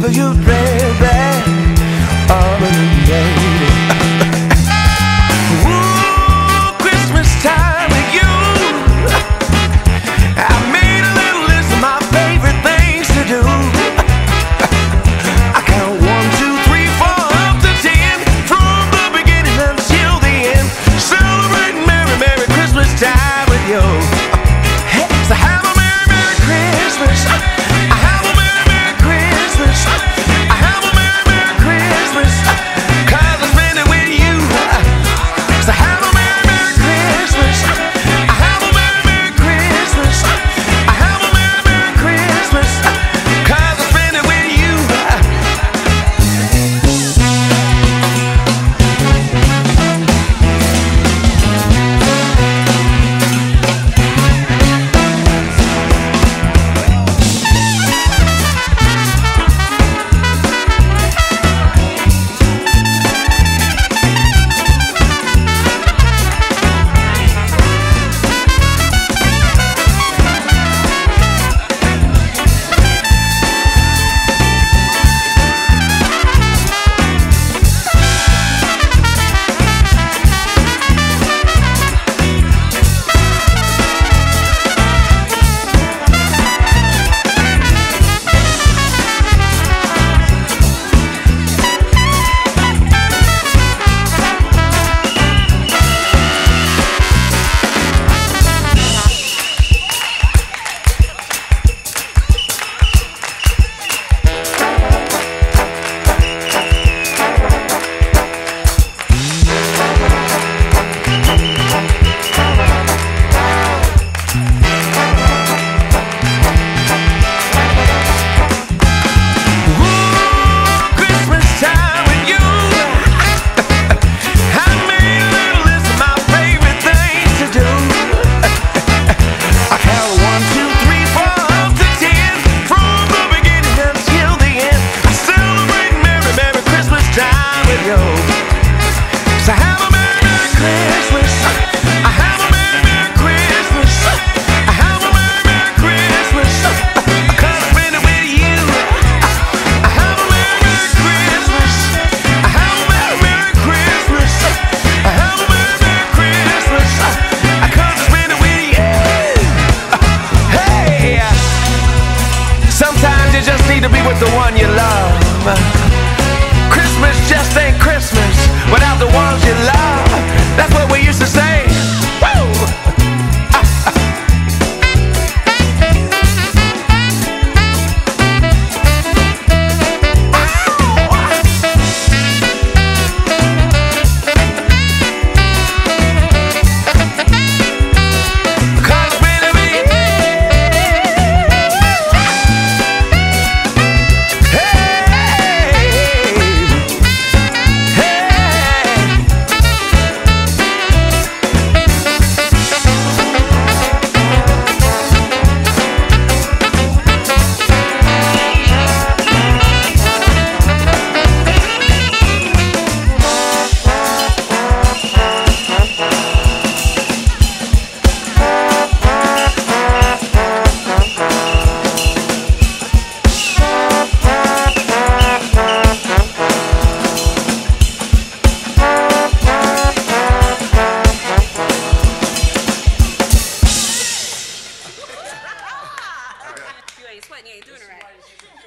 whatever you dread. need to be with the one you love. Christmas just ain't Christmas without the ones you love. You ain't sweating, you ain't doing it right.